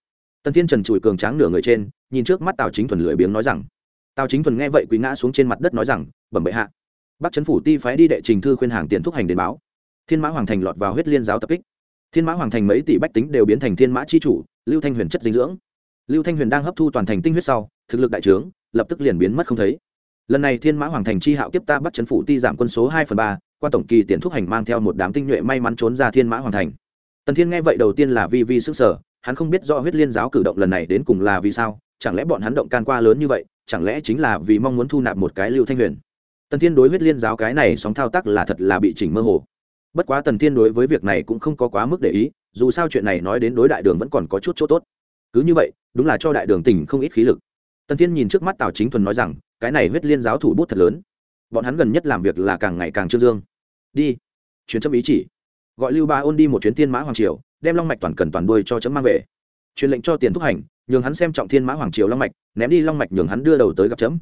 Speaker 1: Tần thiên trần trụi cường tráng nửa người trên, nhìn trước mắt tào chính thuần lười biếng nói rằng. Tào chính thuần nghe vậy quý ngã xuống trên mặt đất nói rằng, bẩm bệ hạ. Bắc trấn phủ ti phái đi đệ trình thư khuyên hàng tiền thúc hành đến báo. Thiên mã hoàng thành lọt vào huyết liên giáo tập kích thiên mã hoàng thành mấy tỷ bách tính đều biến thành thiên mã chi chủ, lưu thanh huyền chất dinh dưỡng. Lưu thanh huyền đang hấp thu toàn thành tinh huyết sau, thực lực đại trướng, lập tức liền biến mất không thấy. Lần này thiên mã hoàng thành chi hạo kiếp ta bắt chấn phủ ti giảm quân số hai phần ba, quan tổng kỳ tiền thúc hành mang theo một đám tinh nhuệ may mắn trốn ra thiên mã hoàng thành. Tần thiên nghe vậy đầu tiên là vi vi sức sở hắn không biết do huyết liên giáo cử động lần này đến cùng là vì sao, chẳng lẽ bọn hắn động can qua lớn như vậy, chẳng lẽ chính là vì mong muốn thu nạp một cái lưu thanh huyền. Tần thiên đối huyết liên giáo cái này sóng thao tác là thật là bị chỉnh mơ hồ bất quá tần thiên đối với việc này cũng không có quá mức để ý, dù sao chuyện này nói đến đối đại đường vẫn còn có chút chỗ tốt. Cứ như vậy, đúng là cho đại đường tỉnh không ít khí lực. Tần thiên nhìn trước mắt tào chính thuần nói rằng, cái này huyết liên giáo thủ bút thật lớn. Bọn hắn gần nhất làm việc là càng ngày càng trương dương. Đi. Chuyến chấm ý chỉ. Gọi lưu ba ôn đi một chuyến thiên mã hoàng triều, đem long mạch toàn cần toàn đuôi cho chấm mang về. Truyền lệnh cho tiền thúc hành, nhường hắn xem trọng thiên mã hoàng triều long mạch, ném đi long mạch nhường hắn đưa đầu tới gặp chấm.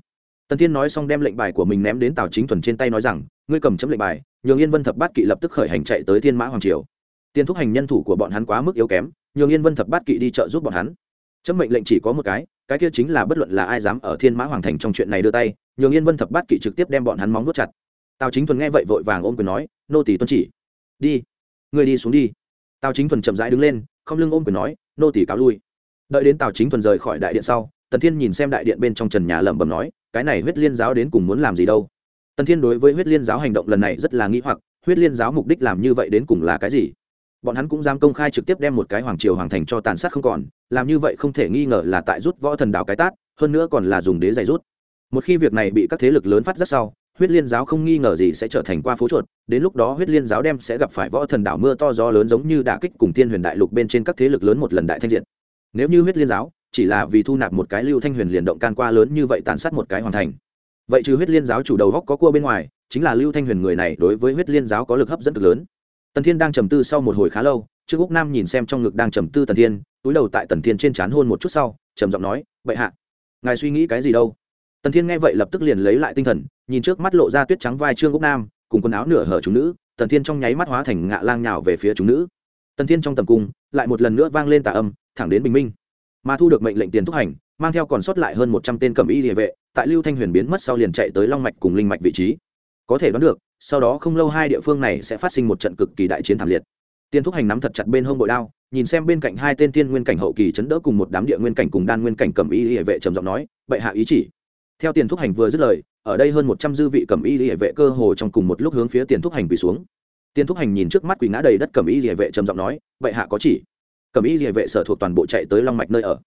Speaker 1: Tần thiên nói xong đem lệnh bài của mình ném đến tào chính thuần trên tay nói rằng ngươi cầm chấm lệnh bài, nhường yên vân thập bát kỵ lập tức khởi hành chạy tới thiên mã hoàng triều. Tiền thúc hành nhân thủ của bọn hắn quá mức yếu kém, nhường yên vân thập bát kỵ đi trợ giúp bọn hắn. Chấm mệnh lệnh chỉ có một cái cái kia chính là bất luận là ai dám ở thiên mã hoàng thành trong chuyện này đưa tay, nhường yên vân thập bát kỵ trực tiếp đem bọn hắn móng vuốt chặt. Tào chính thuần nghe vậy vội vàng ôm quyền nói, nô tỷ tuân chỉ. Đi người đi xuống đi. Tào chính thuần chậm rãi đứng lên, không lưng ôm quyền nói, nô tỷ cáo lui. Đợi đến tào chính thuần rời khỏi đại điện sau, tần thiên nhìn xem đại điện bên trong trần nhà lẩm bẩm nói, cái này huyết liên giáo đến cùng muốn làm gì đâu? Tần thiên đối với huyết liên giáo hành động lần này rất là nghĩ hoặc, huyết liên giáo mục đích làm như vậy đến cùng là cái gì? Bọn hắn cũng dám công khai trực tiếp đem một cái hoàng triều hoàng thành cho tàn sát không còn, làm như vậy không thể nghi ngờ là tại rút võ thần đảo cái tát, hơn nữa còn là dùng đế giày rút. Một khi việc này bị các thế lực lớn phát rất sau, huyết liên giáo không nghi ngờ gì sẽ trở thành qua phố chuột, đến lúc đó huyết liên giáo đem sẽ gặp phải võ thần đảo mưa to gió lớn giống như đả kích cùng thiên huyền đại lục bên trên các thế lực lớn một lần đại thanh diện. Nếu như huyết liên giáo chỉ là vì thu nạp một cái lưu thanh huyền liền động can qua lớn như vậy tàn sát một cái hoàn thành vậy trừ huyết liên giáo chủ đầu góc có cua bên ngoài, chính là lưu thanh huyền người này đối với huyết liên giáo có lực hấp dẫn cực lớn. Tần thiên đang trầm tư sau một hồi khá lâu, trương úc nam nhìn xem trong ngực đang trầm tư tần thiên, túi đầu tại tần thiên trên c h á n hôn một chút sau, trầm giọng nói vậy hạ, ngài suy nghĩ cái gì đâu? Tần thiên nghe vậy lập tức liền lấy lại tinh thần, nhìn trước mắt lộ ra tuyết trắng vai trương úc nam, cùng quần áo nửa hở chúng nữ, tần thiên trong nháy mắt hóa thành ngạ lang nhào về phía chúng nữ. Tần thiên trong tầm cung, lại một lần nữa vang lên tà âm, thẳng đến bình minh. Mà thu được mệnh lệnh tiền thúc hành mang theo còn sót lại hơn một trăm tên cầm y địa vệ, tại lưu thanh huyền biến mất sau liền chạy tới long mạch cùng linh mạch vị trí. Có thể đoán được, sau đó không lâu hai địa phương này sẽ phát sinh một trận cực kỳ đại chiến thảm liệt. Tiên thúc hành nắm thật chặt bên hông bội đao, nhìn xem bên cạnh hai tên tiên nguyên cảnh hậu kỳ chấn đỡ cùng một đám địa nguyên cảnh cùng đan nguyên cảnh cầm y hệ vệ trầm giọng nói, bệ hạ ý chỉ. Theo tiền thúc hành vừa dứt lời, ở đây hơn một trăm dư vị cầm y hệ vệ cơ hồ trong cùng một lúc hướng phía tiền thúc hành quỳ xuống. Tiền thúc hành nhìn trước mắt quỳ ngã đầy đất cầm y hệ vệ trầm giọng nói, bệ hạ có chỉ. Cẩm y địa vệ sở thuộc toàn bộ chạy tới long mạch nơi ở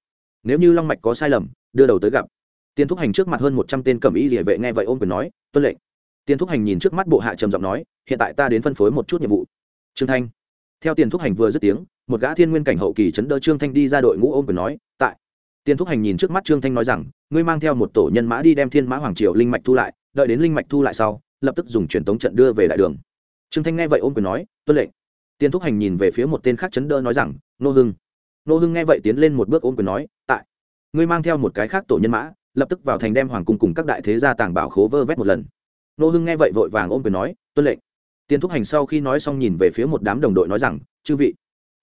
Speaker 1: nếu như long mạch có sai lầm, đưa đầu tới gặp. Tiền thúc hành trước mặt hơn một trăm tên cầm y địa vệ nghe vậy ôm quyền nói, tuân lệnh. Tiền thúc hành nhìn trước mắt bộ hạ trầm giọng nói, hiện tại ta đến phân phối một chút nhiệm vụ. Trương thanh. Theo tiền thúc hành vừa dứt tiếng, một gã thiên nguyên cảnh hậu kỳ chấn đỡ trương thanh đi ra đội ngũ ôm quyền nói, tại. Tiền thúc hành nhìn trước mắt trương thanh nói rằng, ngươi mang theo một tổ nhân mã đi đem thiên mã hoàng triều linh mạch thu lại, đợi đến linh mạch thu lại sau, lập tức dùng truyền tống trận đưa về đại đường. Trương thanh nghe vậy ôm quyền nói, tuân lệnh. Tiền thúc hành nhìn về phía một tên khác chấn đỡ nói rằng, nô hưng nô hưng nghe vậy tiến lên một bước ôm quyền nói, tại, ngươi mang theo một cái khác tổ nhân mã, lập tức vào thành đem hoàng cung cùng các đại thế gia tàng bảo khố vơ vét một lần. Nô hưng nghe vậy vội vàng ôm quyền nói, tuân lệnh. Tiến thúc hành sau khi nói xong nhìn về phía một đám đồng đội nói rằng, chư vị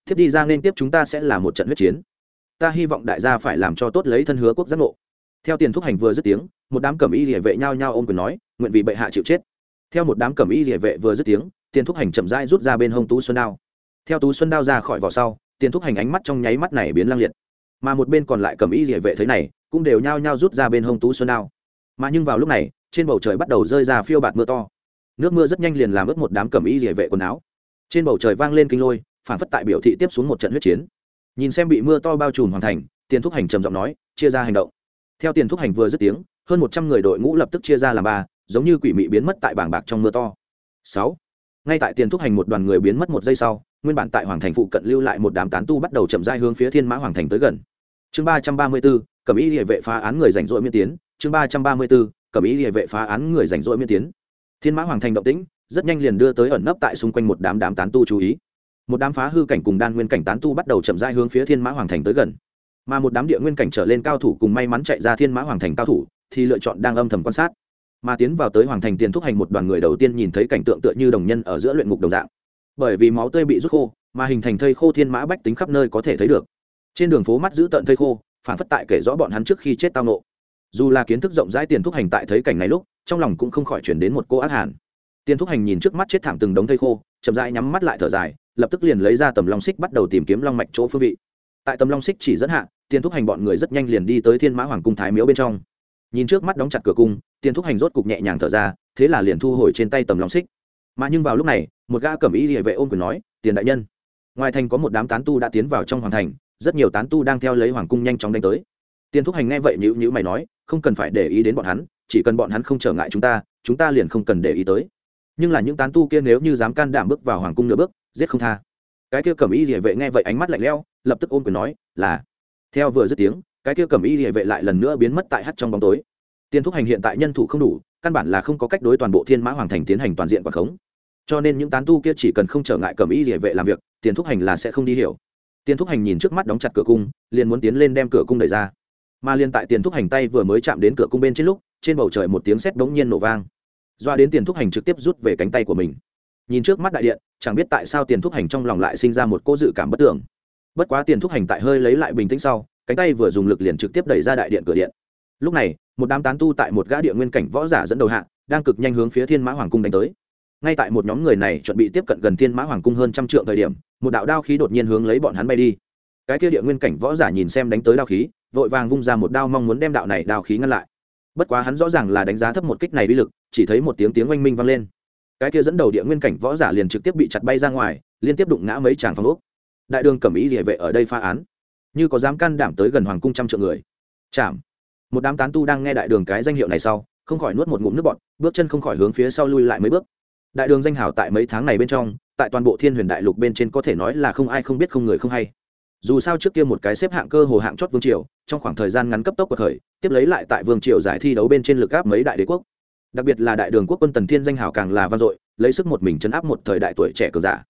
Speaker 1: tiếp đi ra nên tiếp chúng ta sẽ là một trận huyết chiến. Ta hy vọng đại gia phải làm cho tốt lấy thân hứa quốc giác ngộ. Theo tiền thúc hành vừa dứt tiếng, một đám cẩm y địa vệ nhau nhau ôm quyền nói, nguyện vì bệ hạ chịu chết. Theo một đám cẩm y địa vệ vừa dứt tiếng, tiền thúc hành chậm rãi rút ra bên hông tú xuân đao. Theo tú xuân đao ra khỏi vỏ sau tiền thúc hành ánh mắt trong nháy mắt này biến lang liệt. Mà một bên còn lại cẩm y địa vệ thế này, cũng đều nhao nhao rút ra bên hông tú xuân đao. Mà nhưng vào lúc này, trên bầu trời bắt đầu rơi ra phiêu bạt mưa to. Nước mưa rất nhanh liền làm ướt một đám cẩm y địa vệ quần áo. Trên bầu trời vang lên kinh lôi, phản phất tại biểu thị tiếp xuống một trận huyết chiến. Nhìn xem bị mưa to bao trùm hoàn thành, tiền thúc hành trầm giọng nói, chia ra hành động. Theo tiền thúc hành vừa dứt tiếng, hơn một trăm người đội ngũ lập tức chia ra làm ba, giống như quỷ mị biến mất tại bảng bạc trong mưa to. Sáu. Ngay tại tiền thúc hành một đoàn người biến mất một giây sau nguyên bản tại hoàng thành phụ cận lưu lại một đám tán tu bắt đầu chậm rãi hướng phía thiên mã hoàng thành tới gần. Chương ba trăm ba mươi bốn, cẩm ý địa vệ phá án người rảnh rỗi miên tiến. Chương ba trăm ba mươi bốn, cẩm ý địa vệ phá án người rảnh rỗi miên tiến. Thiên mã hoàng thành động tĩnh, rất nhanh liền đưa tới ẩn nấp tại xung quanh một đám đám tán tu chú ý. Một đám phá hư cảnh cùng đan nguyên cảnh tán tu bắt đầu chậm rãi hướng phía thiên mã hoàng thành tới gần. Mà một đám địa nguyên cảnh trở lên cao thủ cùng may mắn chạy ra thiên mã hoàng thành cao thủ, thì lựa chọn đang âm thầm quan sát. Mà tiến vào tới hoàng thành tiền thúc hành một đoàn người đầu tiên nhìn thấy cảnh tượng tựa như đồng nhân ở giữa luyện ngục đồng dạng bởi vì máu tươi bị rút khô, mà hình thành thây khô thiên mã bách tính khắp nơi có thể thấy được. Trên đường phố mắt giữ tận thây khô, phản phất tại kể rõ bọn hắn trước khi chết tao nộ. Dù là kiến thức rộng rãi tiền thúc hành tại thấy cảnh này lúc, trong lòng cũng không khỏi chuyển đến một cô ác hàn. Tiền thúc hành nhìn trước mắt chết thảm từng đống thây khô, chậm rãi nhắm mắt lại thở dài, lập tức liền lấy ra tầm long xích bắt đầu tìm kiếm long mạch chỗ phương vị. Tại tầm long xích chỉ dẫn hạ, tiền thúc hành bọn người rất nhanh liền đi tới thiên mã hoàng cung thái miếu bên trong. Nhìn trước mắt đóng chặt cửa cung, tiền thúc hành rốt cục nhẹ nhàng thở ra, thế là liền thu hồi trên tay tầm long xích mà nhưng vào lúc này, một gã cẩm y địa vệ ôm quyền nói, tiền đại nhân. Ngoài thành có một đám tán tu đã tiến vào trong hoàng thành, rất nhiều tán tu đang theo lấy hoàng cung nhanh chóng đánh tới. Tiền thúc hành nghe vậy nhữ nhữ mày nói, không cần phải để ý đến bọn hắn, chỉ cần bọn hắn không trở ngại chúng ta chúng ta liền không cần để ý tới. Nhưng là những tán tu kia nếu như dám can đảm bước vào hoàng cung nửa bước, giết không tha. Cái kia cẩm y địa vệ nghe vậy ánh mắt lạnh lẽo, lập tức ôm quyền nói, là. Theo vừa dứt tiếng, cái kia cẩm y địa vệ lại lần nữa biến mất tại hắt trong bóng tối. Tiền thúc hành hiện tại nhân thủ không đủ, căn bản là không có cách đối toàn bộ thiên mã hoàng thành tiến hành toàn diện quảng khống cho nên những tán tu kia chỉ cần không trở ngại cầm y địa vệ làm việc, tiền thúc hành là sẽ không đi hiểu. Tiền thúc hành nhìn trước mắt đóng chặt cửa cung, liền muốn tiến lên đem cửa cung đẩy ra. Mà liền tại tiền thúc hành tay vừa mới chạm đến cửa cung bên trên lúc, trên bầu trời một tiếng sét bỗng nhiên nổ vang. Doa đến tiền thúc hành trực tiếp rút về cánh tay của mình. Nhìn trước mắt đại điện, chẳng biết tại sao tiền thúc hành trong lòng lại sinh ra một cô dự cảm bất tưởng. Bất quá tiền thúc hành tại hơi lấy lại bình tĩnh sau, cánh tay vừa dùng lực liền trực tiếp đẩy ra đại điện cửa điện. Lúc này, một đám tán tu tại một gã địa nguyên cảnh võ giả dẫn đầu hạ, đang cực nhanh hướng phía thiên mã hoàng cung đánh tới ngay tại một nhóm người này chuẩn bị tiếp cận gần thiên mã hoàng cung hơn trăm triệu thời điểm, một đạo đao khí đột nhiên hướng lấy bọn hắn bay đi. Cái kia địa nguyên cảnh võ giả nhìn xem đánh tới đao khí, vội vàng vung ra một đao mong muốn đem đạo này đao khí ngăn lại. Bất quá hắn rõ ràng là đánh giá thấp một kích này uy lực, chỉ thấy một tiếng tiếng oanh minh vang lên. Cái kia dẫn đầu địa nguyên cảnh võ giả liền trực tiếp bị chặt bay ra ngoài, liên tiếp đụng ngã mấy tràng phong ốc. Đại đường cẩm ý địa vệ ở đây phá án. Như có dám can đảm tới gần hoàng cung trăm triệu người. Chạm. Một đám tán tu đang nghe đại đường cái danh hiệu này sau, không khỏi nuốt một ngụm nước bọt, bước chân không khỏi hướng phía sau lui lại mấy bước đại đường danh hảo tại mấy tháng này bên trong, tại toàn bộ thiên huyền đại lục bên trên có thể nói là không ai không biết không người không hay. Dù sao trước kia một cái xếp hạng cơ hồ hạng chót vương triều, trong khoảng thời gian ngắn cấp tốc của thời tiếp lấy lại tại vương triều giải thi đấu bên trên lực áp mấy đại đế quốc. Đặc biệt là đại đường quốc quân tần thiên danh hào càng là vang dội, lấy sức một mình chấn áp một thời đại tuổi trẻ cờ giả.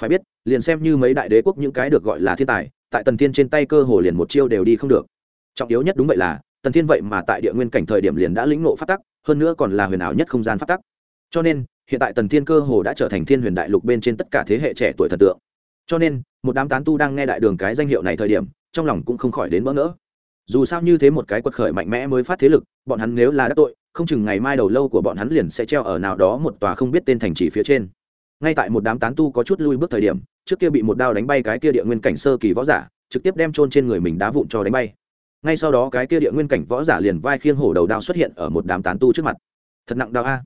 Speaker 1: Phải biết, liền xem như mấy đại đế quốc những cái được gọi là thiên tài, tại tần thiên trên tay cơ hồ liền một chiêu đều đi không được. Trọng yếu nhất đúng vậy là, tần thiên vậy mà tại địa nguyên cảnh thời điểm liền đã lĩnh ngộ phát tắc, hơn nữa còn là huyền ảo nhất không gian phát tắc. Cho nên hiện tại tần thiên cơ hồ đã trở thành thiên huyền đại lục bên trên tất cả thế hệ trẻ tuổi thần tượng. Cho nên, một đám tán tu đang nghe đại đường cái danh hiệu này thời điểm, trong lòng cũng không khỏi đến bỡ ngỡ. Dù sao như thế một cái quật khởi mạnh mẽ mới phát thế lực, bọn hắn nếu là đắc tội, không chừng ngày mai đầu lâu của bọn hắn liền sẽ treo ở nào đó một tòa không biết tên thành trì phía trên. Ngay tại một đám tán tu có chút lui bước thời điểm, trước kia bị một đao đánh bay cái kia địa nguyên cảnh sơ kỳ võ giả, trực tiếp đem trôn trên người mình đá vụn cho đánh bay. Ngay sau đó cái kia địa nguyên cảnh võ giả liền vai khiêng hổ đầu đao xuất hiện ở một đám tán tu trước mặt. Thật nặng đao a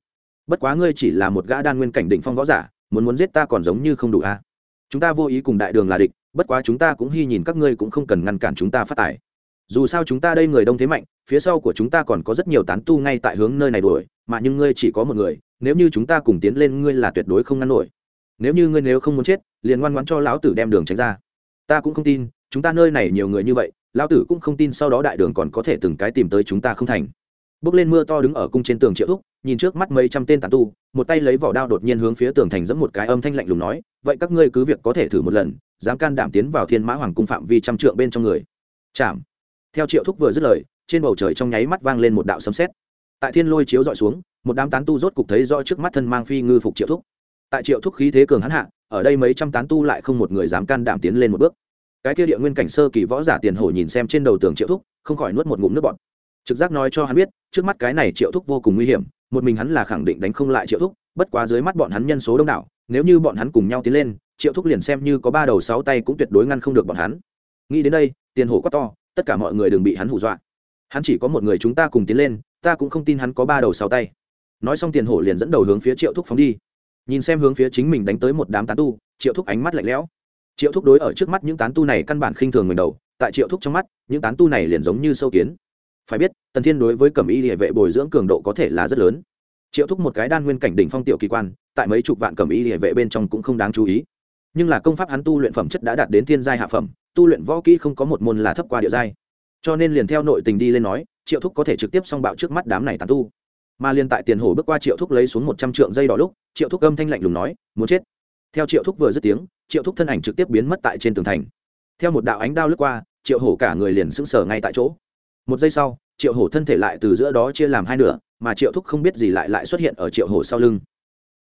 Speaker 1: bất quá ngươi chỉ là một gã đan nguyên cảnh đỉnh phong võ giả, muốn muốn giết ta còn giống như không đủ a. Chúng ta vô ý cùng đại đường là địch, bất quá chúng ta cũng hy nhìn các ngươi cũng không cần ngăn cản chúng ta phát tài. Dù sao chúng ta đây người đông thế mạnh, phía sau của chúng ta còn có rất nhiều tán tu ngay tại hướng nơi này đuổi, mà nhưng ngươi chỉ có một người, nếu như chúng ta cùng tiến lên ngươi là tuyệt đối không ngăn nổi. Nếu như ngươi nếu không muốn chết, liền ngoan ngoãn cho lão tử đem đường tránh ra. Ta cũng không tin, chúng ta nơi này nhiều người như vậy, lão tử cũng không tin sau đó đại đường còn có thể từng cái tìm tới chúng ta không thành bước lên mưa to đứng ở cung trên tường triệu thúc, nhìn trước mắt mấy trăm tên tàn tu, một tay lấy vỏ đao đột nhiên hướng phía tường thành dẫn một cái âm thanh lạnh lùng nói, vậy các ngươi cứ việc có thể thử một lần, dám can đảm tiến vào thiên mã hoàng cung phạm vi trăm trượng bên trong người. Chạm. Theo triệu thúc vừa dứt lời, trên bầu trời trong nháy mắt vang lên một đạo sấm sét. Tại thiên lôi chiếu dọi xuống, một đám tán tu rốt cục thấy rõ trước mắt thân mang phi ngư phục triệu thúc. Tại triệu thúc khí thế cường hắn hạ, ở đây mấy trăm tán tu lại không một người dám can đảm tiến lên một bước. Cái kia địa nguyên cảnh sơ kỳ võ giả tiền hổ nhìn xem trên đầu tường triệu thúc, không khỏi nuốt một ngụm nước bọt trực giác nói cho hắn biết, trước mắt cái này triệu thúc vô cùng nguy hiểm, một mình hắn là khẳng định đánh không lại triệu thúc, bất quá dưới mắt bọn hắn nhân số đông đảo, nếu như bọn hắn cùng nhau tiến lên, triệu thúc liền xem như có ba đầu sáu tay cũng tuyệt đối ngăn không được bọn hắn. Nghĩ đến đây, tiền hổ quá to, tất cả mọi người đừng bị hắn hù dọa. Hắn chỉ có một người chúng ta cùng tiến lên, ta cũng không tin hắn có ba đầu sáu tay. Nói xong tiền hổ liền dẫn đầu hướng phía triệu thúc phóng đi. Nhìn xem hướng phía chính mình đánh tới một đám tán tu, triệu thúc ánh mắt lạnh lẽo. Triệu thúc đối ở trước mắt những tán tu này căn bản khinh thường mình đầu, tại triệu thúc trong mắt, những tán tu này liền giống như sâu kiến phải biết, tần thiên đối với cẩm y địa vệ bồi dưỡng cường độ có thể là rất lớn. Triệu thúc một cái đan nguyên cảnh đỉnh phong tiểu kỳ quan, tại mấy chục vạn cẩm y địa vệ bên trong cũng không đáng chú ý. Nhưng là công pháp hắn tu luyện phẩm chất đã đạt đến thiên giai hạ phẩm, tu luyện võ kỹ không có một môn là thấp qua địa giai. Cho nên liền theo nội tình đi lên nói, triệu thúc có thể trực tiếp song bạo trước mắt đám này tàn tu. Mà liền tại tiền hồ bước qua triệu thúc lấy xuống một trăm trượng dây đỏ lúc, triệu thúc âm thanh lạnh lùng nói, muốn chết. Theo triệu thúc vừa dứt tiếng, triệu thúc thân ảnh trực tiếp biến mất tại trên tường thành. Theo một đạo ánh đao lướt qua, triệu hổ cả người liền sững sờ ngay tại chỗ một giây sau, triệu hổ thân thể lại từ giữa đó chia làm hai nửa, mà triệu thúc không biết gì lại lại xuất hiện ở triệu hổ sau lưng.